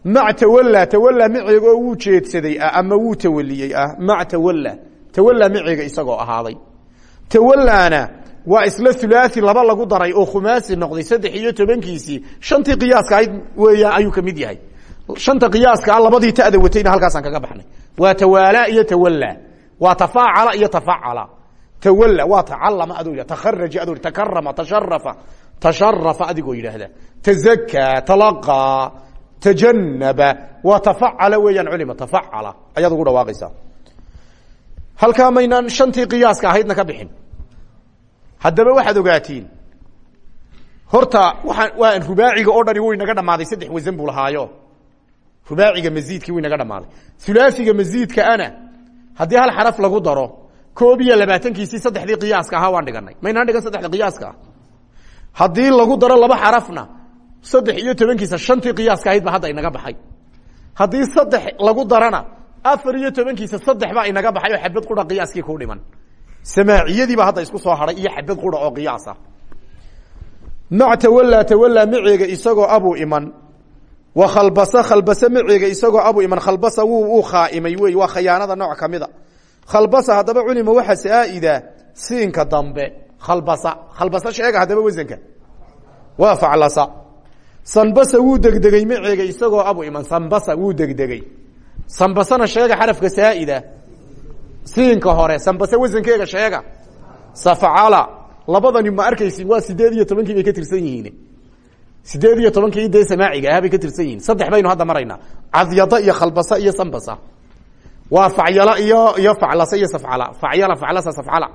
Mac tawala tawala maceega oo wuu jeedsaday ah ama wuu tawaliyey ah? Mac tawala tawala maceega isagoo ahaaday. Tawalaana waa isla hulaai laba lagu daray oo khumaasi noqday saddex iyo tobankiisii qiyaaska ahayd weeyaan ayuu ka mid yahay. Shanta qiyaaska labadii ta'da watayna halkaasaan kaga baxnay. Waa tawaala iyo tawala waa tafaacala iyo tafacala tawala waa tacalama adoo takharaja adoo takarama tasharafa tasharafa adigoo yidhaahda. Tazaka talaqaa tajanaba waa tafacala weeyaan culima tafacala ayaad halkaa maynaan shantii qiyaaska ahaydna ka bixin. Haddaba waxaad ogaatiin horta waa waa rubaaciga oo dhani way naga dhamaaday saddex wasan buu lahaayo. Rubaaciga masiidkii way naga dhamaaday hulaasiga masiidka ana haddii hal xaraf lagu daro koob iyo labaatankiisii saddexdii qiyaaska ahaa waan dhiganay maynaan dhigan saddexda qiyaaska? Ah lagu daro laba xarafna saddex iyo tobankiisa shantii qiyaaska ahayd hadda inaga baxay. Haddii saddex lagu darana afar iyo tobankiisa saddex baa inaga baxay oo xabad qura qiyaaskii ku dhiman. Samaaciyadiiba hadda isku soo haray iyo xabad qura oo qiyaas ah mac tawala tawala maceega isagoo abuu iman. Wa khalbasa khalbasa maceega isagoo abuu iman. Khalbasa wuu uu khaaimay wey waa khayaanada nooc kamida khalbasa haddaba culima waxa saaida siinka dambe. Khalbasa khalbasa sheega haddaba wasanka. Waa faclasa sanbasa wuu degdegey maceega isagoo abu iman. Sanbasa wuu degdegey sanbasana sheega xarafka saaida. Siinka hore sanbase wasankeega sheega. Safcala labadani ma arkaysin waa sideed iyo tobankii bay ka tirsan yihiin. Sideed iyo tobankii dee samaaciga ah bay ka tirsan yihiin. Saddex baynu hadda maraynaa cadyada iyo khalbasa iyo sanbasa waa facyala iyo iyo faclasa iyo safcala. Facyala faclasa safcala.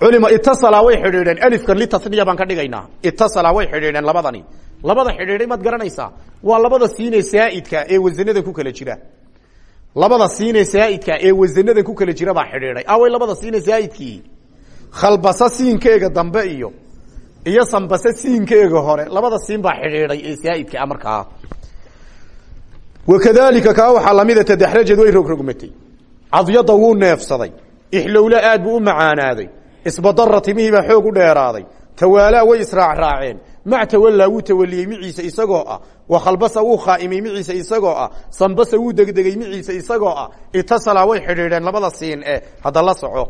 Culima itasala way xidhiidheen. Alifkan litasniya baan ka dhigaynaa. Itasala way xidhiidheen labadani labada xidhiidhay maad garanaysaa? Waa labada siine saaidka ee wasanadan ku kala jira. Labada siine saaidka ee wasanadan ku kala jira baa xidhiidhay. Away labada siine saaidkii. Khalbasa siinkeega dambe iyo iyo sanbase siinkeega hore. Labada siin baa xidhiidhay ee saaidka markaa wakadalika kaa waxaa lamida tadaxrajad way rogrogmatay cadyada wuu neefsaday. Ixlowla aad buu u macaanaaday. Isbadara timihiibaa xoog u dheeraaday. Tawaalaa way israacraaceen mac tawalaa wuu tawaliyey miciisa isagoo ah. Wa khalbasa wuu khaaimay miciisa isagoo ah. Sanbasa wuu degdegey miciisa isagoo ah. Itasala way xidhiidheen labada siin ee hadda la soco.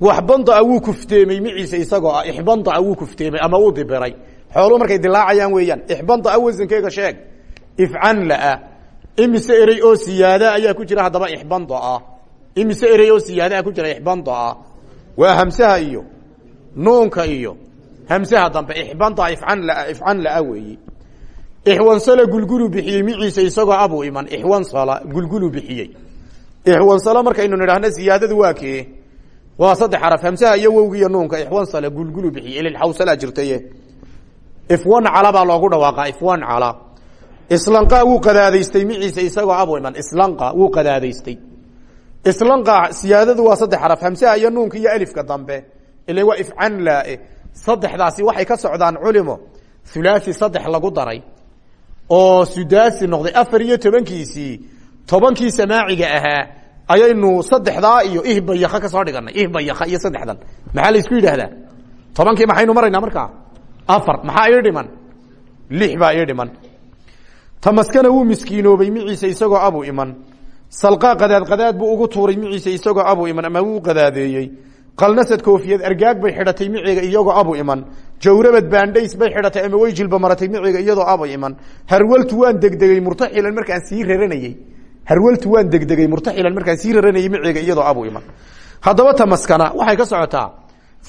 Waxbandaa wuu kufteemey miciisa isagoo ah. Ixbandaa wuu kufteemey ama uu dibiray. Xooluhu markay dilaacayaan weeyaan. Ixbanda wasankeyga sheeg. Ifcan laa imise erey oo siyaada ayaa ku jira haddaba ixbanda ah imise erey oo siyaadaa ku jira ixbanda ah waa hamsaha iyo nuunka iyo hamsaha dambe ixbanda ifcan la ifcan laa weeyi ixwansala gulgulu bixiyey miciisa isagoo abuu iman ixwansala gulgulu bixiyey ixwansala markaynu nidhaahno siyaadadu waa kee waa saddex xaraf hamsaha iyo wowga iyo nuunka ixwansala gulgulu bixiyey ililxawsalaa jirtaye ifwan cala baa loogu dhawaaqa ifwan cala islanqa wuu qadaadaystay miciisa isagoo abuu iman islanqa wuu qadaadaystay islanqa siyaadadu waa saddex xaraf hamsaha iyo nuunka iyo alifka dambe ila waa ifcan laae saddexdaasi waxay ka socdaan culimo. Thulathi saddex lagu daray oo sudaasi noqday afar iyo tobankiisii. Tobankii samaaciga ahaa ayaynu saddexdaa iyo ihbayaka ka soo dhiganay. Ihbayaka iyo saddexdan. Maxaa la isku yidhaahdaa? Tobankii maxaynu maraynaa markaa? Afar. Maxaa ii dhiman? Lix baa dhiman. Tamaskana wuu miskiinoobay miciisa isagoo abuu iman. Salqaa qadaad qadaad buu ugu tuuray miciisa isagoo abuu iman ama wuu qadaadeeyey qalnasad koofiyad argaag bay xidhatay miciga iyagoo abu iman. Jawrabad baandhays bay xidhatay ama way jilba maratay miciga iyadoo abu iman. Harwaltu waan degdegey murtaxilan markaan sii raranayey harwaltu waan degdegey murtaxilan markaan sii raranayey miciga iyadoo abu iman. Haddaba tamaskana waxay ka socotaa.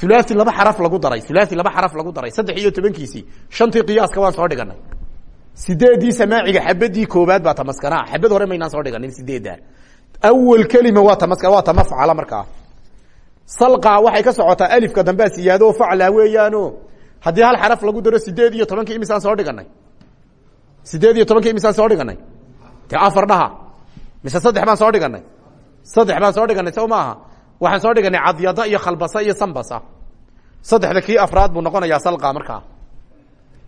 Ulaai laba xaraf lagu daray ulaai laba xaraf lagu daray saddex iyo tobankiisii. Qiyaaska waan soo dhiganay sideedii samaaciga xabadii koobaad baa tamaskana. Xabad hore maynaan soo dhiganin sideedda awal kelima waa tamas waa tamafcala markaa salqa waxay ka socotaa alifka dambea siyaado facla weeyaano. Haddii hal xaraf lagu daro sideed iyo tobankii imisaan soo dhiganay sideed iyo tobankii imisaan soo dhiganay te afar dhaha. Mise saddex baan soo dhiganay saddex baan soo dhiganay so maaha. Waxaan soo dhiganay cadyada iyo khalbasa iyo sambasa. Saddexda kii afraad buu noqonayaa salqa markaa.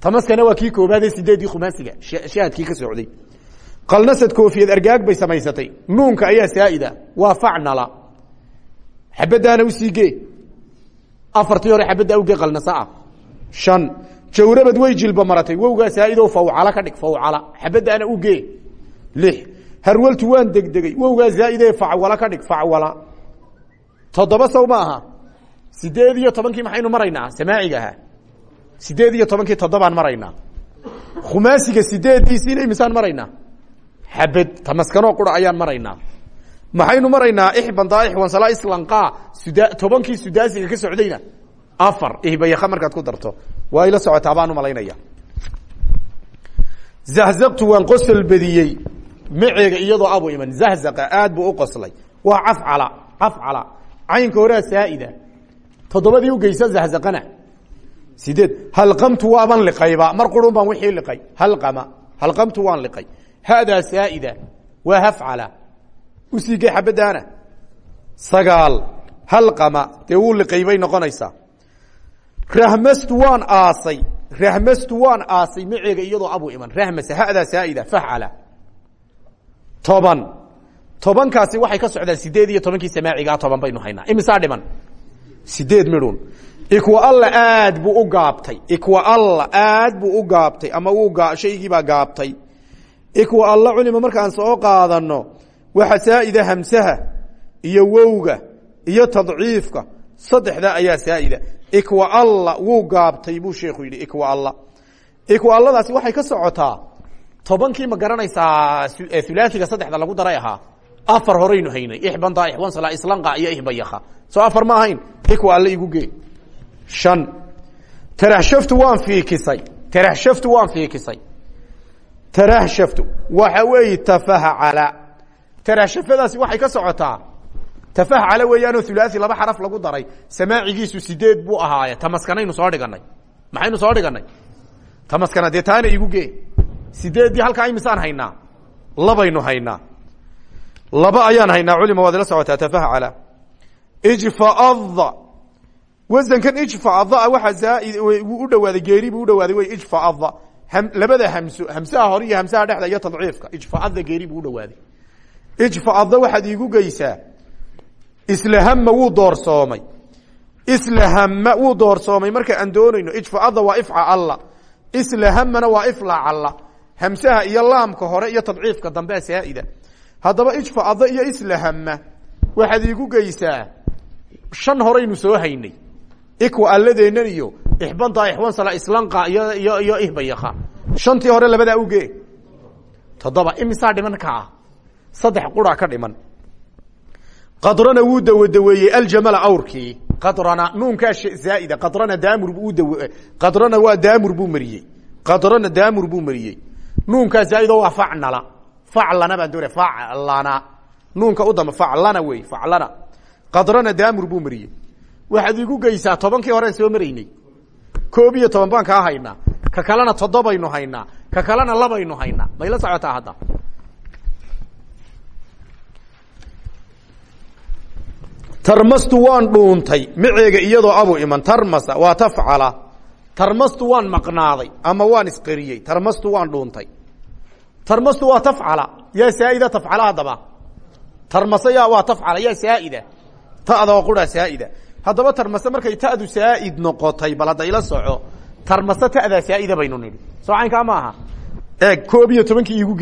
Tamaskana waa kii koobaad ee sideedii khumaasiga shaadkii ka socday. Qalnasad koofiyad argaag bay samaysatay. Nuunka ayaa saa'ida. Waa facnala xabadaana u sii gee afartii hore xabaddaa uge qalnasaa shan. Jawrabad way jilba maratay. Wowgaa saaido fawcala ka dhig fawcala. Xabadaana ugee lix. Harwaltu waan degdegey wowgaa zaaide facwala ka dhig facwala. Toddoba aha. Sideed iyo tobankii maxaynu maraynaa? Samaaciga ahaa sideed iyo tobankii toddobaan maraynaa. Khumaasiga sideediisiina imisaan maraynaa. Xabad tamaskanoo qura ayaan maraynaa maxaynu maraynaa? Islanqa suda tobankii sudaasiga ka socdayna. Afar ihbayaka markaad ku darto. Waa ila socotaa baan u malaynaya zahzaqtu waan qosol badiyey. Maceega iyadoo abu iman. Zahzaqa aad buu u qoslay. Waa cafcala cafcala caynka horea saa'ida. Toddobadii ugeysa zahzaqana. Sideed halqamtu waaban liqayba mar qurun baan wixii liqay. Halqama halqamtu waan liqay. Hadaa saa'ida. Waa hafcala usiigay xabadaana. Sagaal halqama dee wuu liqay bay noqonaysaa. Rahmastu waan aasay rahmastu waan aasay maceega iyadoo abu iman. Rahmasa hadaa saa'ida facala toban. Tobankaasi waxay ka socdaan sideed iyo tobankii samaacigaa toban baynu haynaa. Imisaa dhiman. Sideed midhun ikwa alla aad buu u gaabtay. Ikwa alla aad buu u gaabtay ama wuu shaygiibaa gaabtay. Ikwa alla culima markaan soo qaadano waxa saa'ida hamsaha iyo wowga iyo tadciifka saddexdaa ayaa saa'ida. Ikwa alla wuu gaabtay buu sheekhu yidhi ikwa alla ikwa alladaasi waxay ka socotaa tobankii ma garanaysaa ulaaiga saddexda lagu daray ahaa afar horaynu haynay ixbanda ixwansala islanqa iyo ihbayaka soo afar ma ahayn ikwa alla igu gee. Shan taraxshaftu waan fiikisay taraxshaftu waan fiikisay. Taraxshaftu waxa weeye tafahcala taraxshafadaasi waxay ka socotaa tafahcala weeyaanoo hulaai laba xaraf lagu daray. Samaacigiisu sideed buu ahaaye. Tamaskanaynu soo dhiganay maxaynu soo dhiganay tamaskana dee igu gee. Sideeddii halkaa imisaan haynaa. Labaynu haynaa. Laba ayaan haynaa. Culima waad ila socotaa. Tafahcala ijfaada wasankan ijfaada waxaa zaaid wuu u dhawaaday geeri buu u dhawaaday wey ijfaada labada hamso hamsaha hore iyo hamsaha dhexda iyo tadciifka. Ijfaada geeri buu dhawaaday ijfaada waxaad iigu geysaa islahama wuu doorsoomay. Islahama wuu doorsoomay. Marka aan doonayno ijfaada waa ifca alla. Islahamana waa ifla alla. Hamsaha iyo laamka hore iyo tadciifka dambe saa'ida. Haddaba ijfaada iyo islahama waxaad iigu geysaa shan horaynu soo haynay. Ikwa alladeennan iyo ixbanta ixwansala islanqa iyo iyo iyo ihbayaka hore labadaa uge toddoba imisaa dhiman kaa saddex qura ka dhiman. Qadrana wuu dawodaweeyey aljamala awrkii qadrana nuunkaa zaaida qadrana daamur buu daw qadrana waa daamur buu mariyey. Qadrana daamur buu mariyey. Nuunkaa zaaidoo waa facnala. Faclana baan doonaya faclana. Nuunka u damba faclana wey faclana. Qadrana daamur buu mariyey. Waxaad igu geysaa tobankii horean soo maraynay. Koob iyo toban baan kaa haynaa. Ka kalena toddobaynu haynaa. Ka kalena labaynu haynaa. Mayla socotaa hadda tarmastu waan dhuuntay maceega iyadoo abu iman. Tarmasa waa tafcala. Tarmastu waan maqnaaday ama waan isqariyey. Tarmastu waan dhuuntay. Tarmastu waa tafcala. Yaa saaida tafcala haddaba? Tarmase ya waa tafcala. Yaa saaida. Ta'da oo quraa saaida. Haddaba tarmase markay ta'du saaid noqotay bal ila soco tarmase ta'daa saaida baynu nidhi. Soo caynkaa ma aha eeg koob iyo tobankii iigu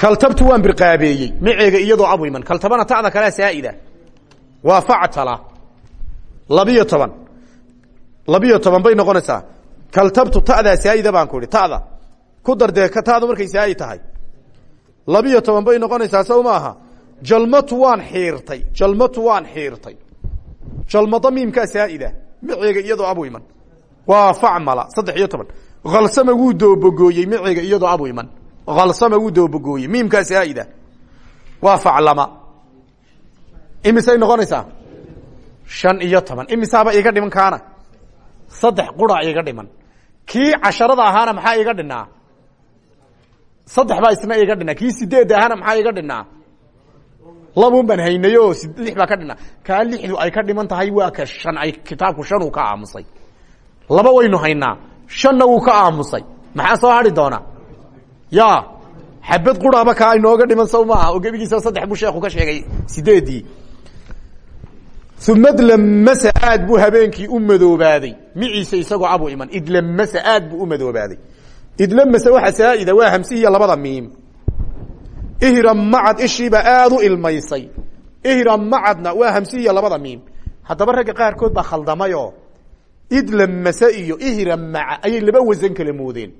kaltabtu waan birqaabeeyey. Maceega iyadoo abu iman. Kaltabana ta'da kalea saaida. Waa factala labiyo toban. Labiyo toban bay noqonaysaa. Kaltabtu ta'daa saaida baan ku idhi. Ku dardee ta'du markay saaid tahay. Labiyo toban bay noqonaysaa sow jalmatu waan xiirtay. Jalmatu waan xiirtay. Jalmada miimkaa saaida. Maceega iyadoo abu iman. Waa facmala saddex iyo toban. Khalsama wuu doobogooyey maceega iyadoo iman khalsama wuu doobogooyey miimkaa saaida waa faclama imisay noqonaysaa shan iyo toban imisaaba iga dhiman kaana saddex qura iga dhiman kii casharada ahaana maxaa iga dhinaa saddex baa isna iga dhinaa kii sideedda ahaana maxaa iga dhinaa labun baan haynayo lix baa ka dhinaa kaa lixdu ay ka dhiman tahay waa ka shan ay kitaabku shan uu ka aamusay laba waynu haynaa shanna wuu ka ya xabad quraba kaa inooga dhiman maaha oo gebigiisa saddex buu sheeku ka sheegay sideedii. Uma dlamasa aad buu habeenkii u madoobaaday. Miciise isagoo abu iman idlamasa aad buu u madoobaaday. Idlamasa waxa saaida waa hamsihiya labada miim. Ihram macad ishiiba aad u ilmaysay. Ihram macadna waa hamsihiya labada miim. Haddaba ragga qaarkood baa khaldamayoo idlamase iyo ihram maca ayay laba wasan kala moodeen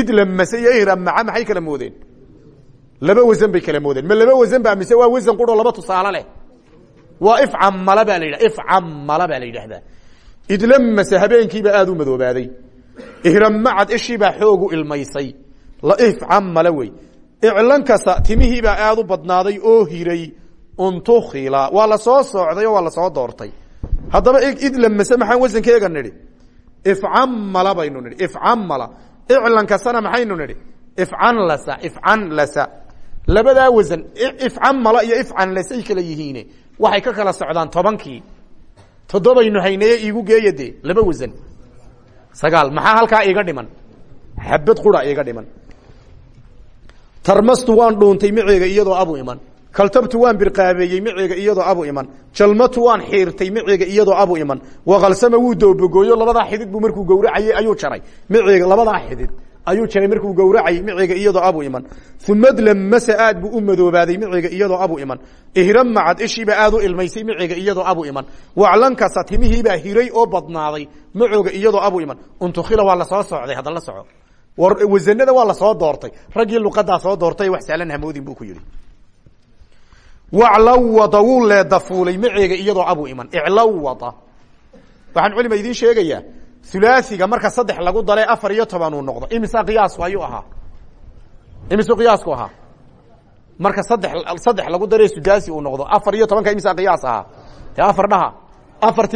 idlamase iyo ihram maca maxay kala moodeen laba wasan bay kala moodeen ma laba wasan ba mise waa wasan quroo laba tusaale leh waa ifcamala baa la yidhaha ifcamala baa la yidhaahdaa idlamase habeenkiiba aada u madoobaaday ihram macad ishiibaa xoog u ilmaysay ifcamala wey iclan kasta timihiibaa aada u badnaaday oo hiray untukila waa la soo soocday oo waa la soo doortay haddaba idlamase maxaan wasankeega nidhi ifcamala baynu nidhi ifcamala iclan kastana maxaynu nidhi? Ifcanlasa ifcanlasa labadaa wasan ifcamala iyo ifcanlasay kala yihiine. Waxay ka kala socdaan tobankii. Toddobaynu haynaye iigu geeya laba wasan sagaal maxaa halkaa iiga dhiman? Xabad qura iiga dhiman. Tarmastu waan dhuuntay maceega iyadoo abu iman kaltabtu waan birqaabeeyey maceega iyadoo abu iman. Jalmatu waan xiirtay maceega iyadoo abu iman. Wakalsama wuu doobogooyo labadaa xidid buu markuu gowracayey ayuu jaray. Maceega labadaa xidid ayuu jaray markuu gowracayey maceega iyadoo abu iman. Uma dlamasa aad buu u madoobaaday iyadoo abu iman. Ihram macad ishiiba aad u ilmaysay iyadoo abu iman. Waclankasa timihiibaa hiray oo badnaaday macooga iyadoo abu iman. Untukila waa la soo socday hadda la soco. Wasanada waa la soo doortay. Raggii luqadaa soo doortay wax saalan hamoodin buu ku yihi waclawada wuu leedafuulay maceega iyadoo abu iman. Iclawada. Waxaan culima idiin sheegayaa ulaaiga marka saddex lagu dale afar uu noqdo. Imisa qiyaasku ayuu ahaa? Imisu qiyaasku ahaa? Marka saddex saddex lagu dare sudaasi uu noqdo. Afar iyo imisa qiyaas ahaa? Dee afar dhaha?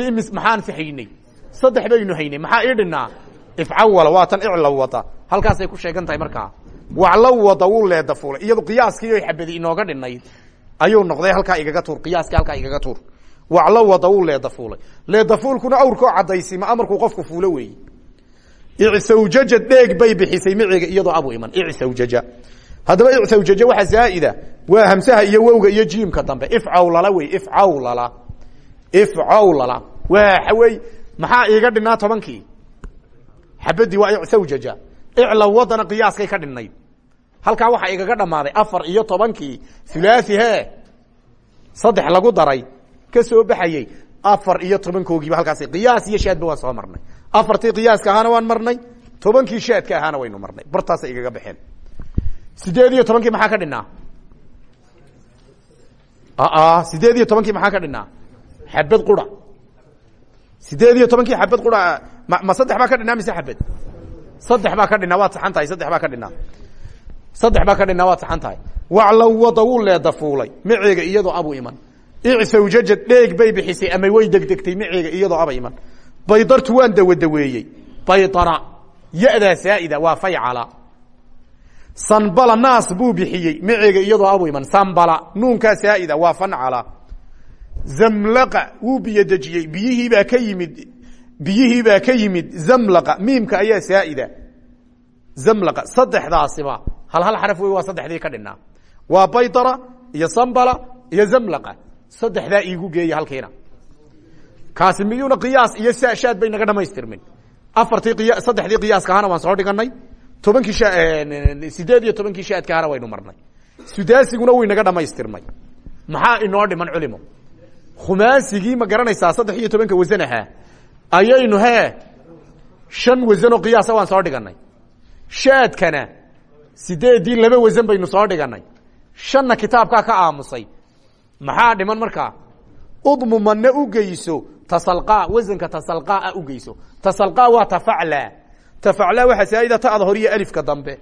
Imis maxaan si haynay saddex baynu haynay maxaa ii dhinaa ifcawala waa tan iclawada. Halkaasay ku sheegan tahay markaa. Waclawada wuu leedafuulay iyado qiyaaskii xabadi inooga dhinayd ayuu noqday halkaa igaga tuur qiyaaskii halkaa igaga tuur. Waclawada wuu leedafuulay leedafuulkuna awrkoo cadaysima amarkuu qofku fuulo weeye icsawjaja dheeg bay bixisay maceega iyadoo abu iman. Icsawjaja. Haddaba icsawjaja waxaa zaaida. Waa hamsaha iyo wowga iyo jiimka dambe. Ifcawlala wey ifcawlala ifcawlala waa wey maxaa iiga dhinaa tobankii? Xabadii waa icsawjaja. Iclawadana qiyaaskay ka dhinnayd halkaa waxaa igaga dhammaaday afar iyo tobankii hulaahi he. Saddex lagu daray ka soo baxayey afar iyo tobankoogiiba halkaas qiyaas iyo shaadba waan soo marnay. Afartii qiyaaska ahaana waan marnay tobankii shaadka ahaana waynu marnay. Bartaasay igaga baxeen. Sideed iyo maxaa ka dhinaa aa sideed iyo tobankii maxaa ka dhinaa xabad qura. Sideed iyo tobankii qura ma saddex baa ka dhinaa mise xabad? Saddex baa ka dhinaa waad saxan tahay saddex baa ka dhinaa saddex baa ka dhinaa waad saxan tahay. Waclow wada wuu leeda fuulay. Maceega iyadoo abu iman. Icfawjajad dheeg bay bixisay ama way degdegtay maceega iyadoo aba iman. Baydartu waan dawadaweeyey baydara. Ya-daa saa'ida waa faycala. Sanbala naas buu bixiyey maceega iyadoo abu iman. Sanbala. Nuunkaa saa'ida waa fancala. Zamlaqa wuu biyodejiyey biyihiibaa ka yimid. Biyihiibaa ka yimid zamlaqa. Miimka ayaa saa'ida zamlaqa. Saddexdaasiba hal hal xaraf wey waa saddexdii ka dhinaa waa baydara iyo sanbala iyo zamlaqa. Saddexdaa iigu geeya halkiina. Kaasi miyuuna qiyaas iyo shaad bay naga dhamaystirmin. Afartii qiya saddexdii qiyaaska ahana waan soo dhiganay tobankii sha sideed iyo tobankii shaadka ahana waynu marnay. Sudaasiguna way naga dhamaystirmay. Maxaa inoo dhiman culimo? Khumaasigii ma garanaysaa saddex iyo tobanka wasan ahaa ayaynu he shan wasanoo qiyaasa waan soo dhiganay shaadkana sideeddii laba wasan baynu soo dhiganay? Shanna kitaabkaa ka aamusay. Maxaa dhiman markaa udmumana u geyso tasalqa wasanka tasalqaa u geyso. Tasalqa waa tafacla tafacla waxaa saa'ida ta'da hor alifka dambe.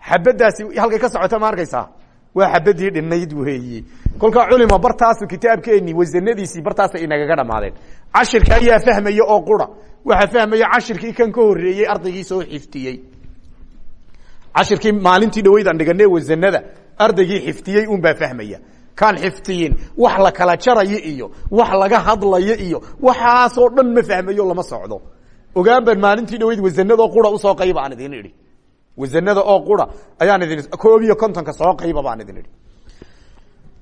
Xabadaasi halkay ka socota ma arkaysaa? Waa xabadii dhinayd weeye kolkaa culima bartaasu kitaabkeeni wasanadiisii bartaasay inagaga dhamaadeen. Cashirka ayaa fahmaya oo qura. Waxaa fahmaya cashirkii kan ka horeeyey ardaygii soo xiftiyey cashirkii maalintii dhaweydaan dhigane wasanada ardaygii xiftiyey un baa fahmaya. Kaan xiftiyin wax la kala jarayo iyo wax laga hadlayo iyo waxaasoo dhan ma fahmayo lama socdo. Ogaan baan maalintii dhaweyd wasanadoo qura u soo qayba aan idin idhi. Wasanada oo qura ayaan idin koob iyo kontonka soo qayba baan idin idhi.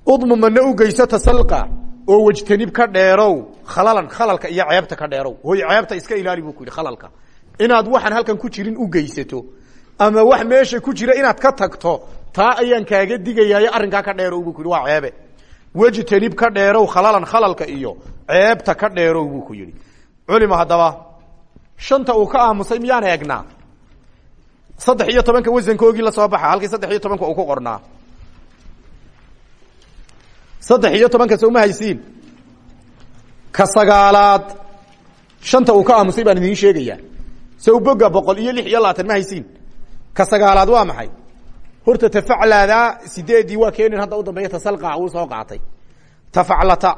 Udmumana u geyso tasalqa oo wejtanib ka dheerow khalalan khalalka iyo ceebta ka dheerow. Hoy ceebta iska ilaali buu ku yidhi khalalka. Inaad waxaan halkan ku jirin u geysato ama wax meesha ku jira inaad ka tagto taa ayaan kaaga digayaayo arrinkaa ka dheerow buu ku yidhi waa ceebe. Wejtanib ka dheerow khalalan khalalka iyo ceebta ka dheerow buu ku yidhi. Culima haddaba shanta uu ka aamusay miyaan eegnaa? Saddex iyo tobanka la soo baxa halkii saddex iyo uu ku qornaa. Saddex iyo tobanka sowma haysiin? Ka sagaalaad shanta uu ka aamusay baan idiin sheegayaa. Lix iyo labaatan ma haysiin ka sagaalaad waa maxay? Horta tafaclaadaa sideedii waa keenin hadda u dambeeya tasalqa uu soo qaatay. Tafaclata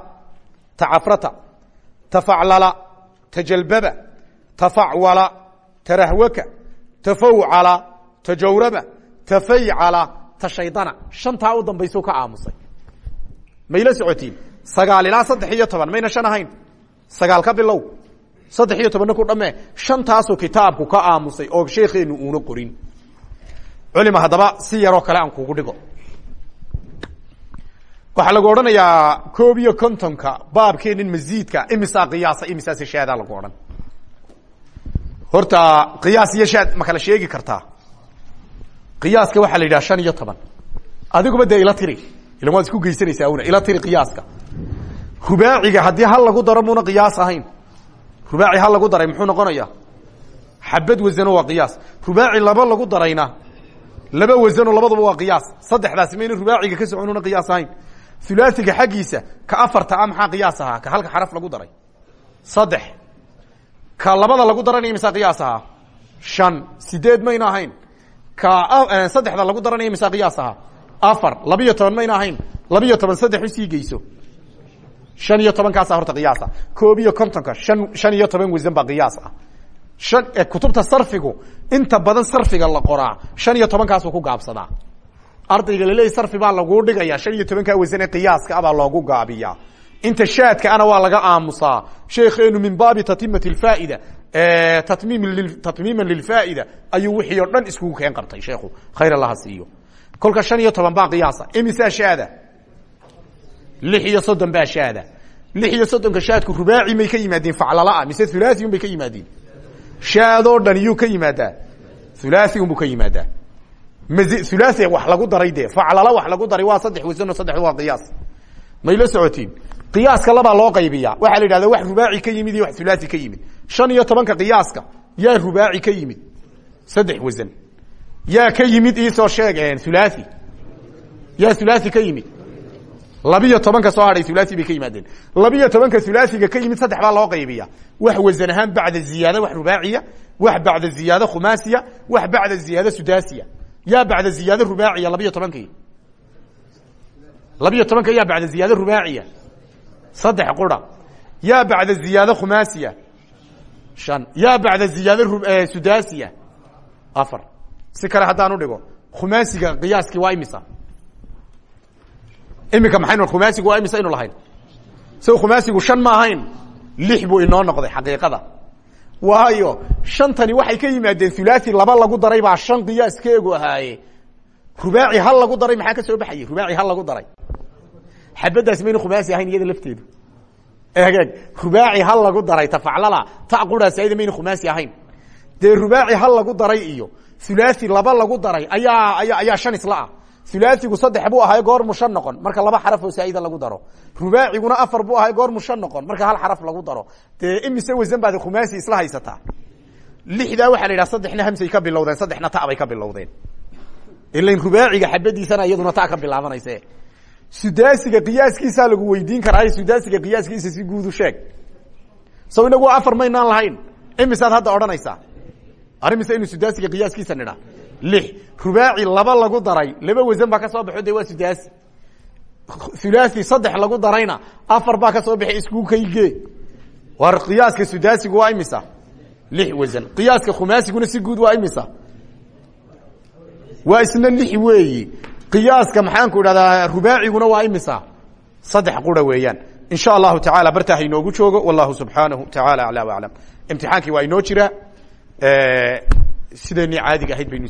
tacafrata tafaclala tajalbaba tafacwala tarahwaka tafawcala tajawraba tafaycala tashaydana. Shantaa u dambaysuu ka aamusay. Mayla socotiin? Sagaal ilaa saddex mayna shan ahayn. Sagaal ka bilow. Saddex iyo tobanna ku shantaasoo kitaabku ka aamusay oo sheekeenu uuna qorin culima haddaba si yaroo kale aan kugu dhigo. Waxaa lagu odhanayaa koob iyo kontonka baabkeenin masiidka imisaa qiyaasa imisaa se shaadaa lagu odhan. Horta qiyaas iyo shaad ma kala sheegi kartaa. Qiyaaska waxaa la yidhaha shan iyo toban. Adiguba dee ila tiri. Ilan waad isku geysanaysaa una ila tiri qiyaaska. Rubaaciga haddii hal lagu daro muuna qiyaas ahayn. Rubaaci hal lagu daray muxuu noqonayaa? Xabad wasano waa qiyaas. Rubaaci laba lagu darayna laba wasano labaduba waa qiyaas. Saddexdaasi mayna rubaaciga ka soconuuna qiyaas ahayn. Hulaasiga xaggiisa ka afarta a maxaa qiyaas ahaa? Ka halka xaraf lagu daray. Saddex. Ka labada lagu daranaya misaa qiyaas ahaa? Shan. Sideed mayna ahayn. Ka saddexda lagu daranaya misaa qiyaas ahaa? Afar. Labiyo toban mayna ahayn. Labiyo toban saddex u sii geyso. Shan iyo tobankaasa horta qiyaasa koob iyo kontonka shan shan iyo toban wasan baa qiyaas ah kutubta sarfigu inta badan sarfiga la qoraa shan iyo tobankaasuu ku gaabsadaa. Ardayga laleeyay sarfi baa laguu dhigaya shan iyo tobankaa wasan ee qiyaaska abaa loogu gaabiyaa. Inta shaadka ana waa laga aamusaa. Sheekeenu min baabi tatimati tatmim tatmiima lilfaa'ida ayuu wixii o dhan iskugu keen qabtay sheekhu. Khayr allaha siiyo. Kolka shan iyo toban baa qiyaasa. Imisaa shaada? Lix iyo soddon baa shaada. Lix iyo soddonka shaadku rubaaci may ka yimaadeen faclalaa mise hulaaثi un bay ka yimaadeen shaadoo dhan yuu ka yimaadaa. Hulaaثi un buu ka yimaadaa. Hulaaثi wax lagu daray dee faclala wax lagu daray waa saddex wasanoo saddexdu waa qiyaas. May la socotiin. Qiyaaska labaa loo qaybiya waxaa la yidhahda wax rubaaci ka yimid iyo wax hulaasi ka yimid. Shan iyo tobanka qiyaaska yaa rubaaci ka yimid. Saddex wasan yaa ka yimid iisoo sheeg hulaasi yaa hulaasi ka yimid labiyo tobanka soo hadhay hulaasi bay ka yimaadeen. labiyo tobanka hulaasiga ka yimid baa loo qaybiya wax wasan ahaan bacda wax rubaaciya wax bacda ziyaada khumaasiya wax bacda ziyaada sudaasiya. Yaa bacda ziyaada rubaaciya labiyo tobankii labiyo tobanka yaa bacda ziyaada rubaaciya. saddex qura. Yaa bacda ziyaada khumaasiya. shan. Yaa bacda ziyaada sudaasiya. afar. Si kale haddaan udhigo khumaasiga qiyaaskii waa imisa iminka maxaynu khumaasigu waa imisa aynu lahayn? So khumaasigu shan ma ahayn. Lix buu inoo noqday xaqiiqada. Waayo shantani waxay ka yimaadeen hulaasi laba lagu daray baa shan qiyaaskeegu ahaaye. Rubaaci hal lagu daray maxaa ka soo baxayay? Rubaaci hal lagu daray. Xabadaasi maynu khumaasi ahayn iyada lafteedu. Hagaag rubaaci hal lagu daray tafaclala ta quraas ayada maynu khumaasi ahayn. Dee rubaaci hal lagu daray iyo hulaasi laba lagu daray ayaa aya ayaa shan isla ah hulaasigu saddex buu ahay goor mushan noqon. Marka laba xaraf oo saa'ida lagu daro. Rubaaciguna afar buu ahay goor mushan noqon. Marka hal xaraf lagu daro. Dee imise wasan baad khumaasi isla haysataa? Lixdaa waxaa la yidhaha saddexna hamsay ka bilowdeen saddexna ta bay ka bilowdeen. Ilan rubaaciga xabadiisana iyaduna ta ka bilaabanayse sudaasiga qiyaaskiisaa lagu weydiin karaa sudaasiga qiyaaskiisa si guudu sheeg. So inagu afar maynaan lahayn. Imisaad hadda odhanaysaa? Arimise inu sudaasiga qiyaaskiisa nidha lix rubaaci laba lagu daray. Laba wasan baa ka soo baxo de waa sudaasi hulaasi saddex lagu darayna afar baa ka soo baxay isku kayge war qiyaaska sudaasigu waa imisa? Lix wasan qiyaaska khumaasiguna si guud waa imisa? Waa isna lix weeyi. Qiyaaska maxaanku idhahdaa rubaaciguna waa imisa? Saddex qura weeyaan. In sha allahu tacaala bartaa joogo. Wallahu subxaanahu tacaala aclaa aclam. Imtixaankii waa inoo jira. Sideennii caadiga ahayd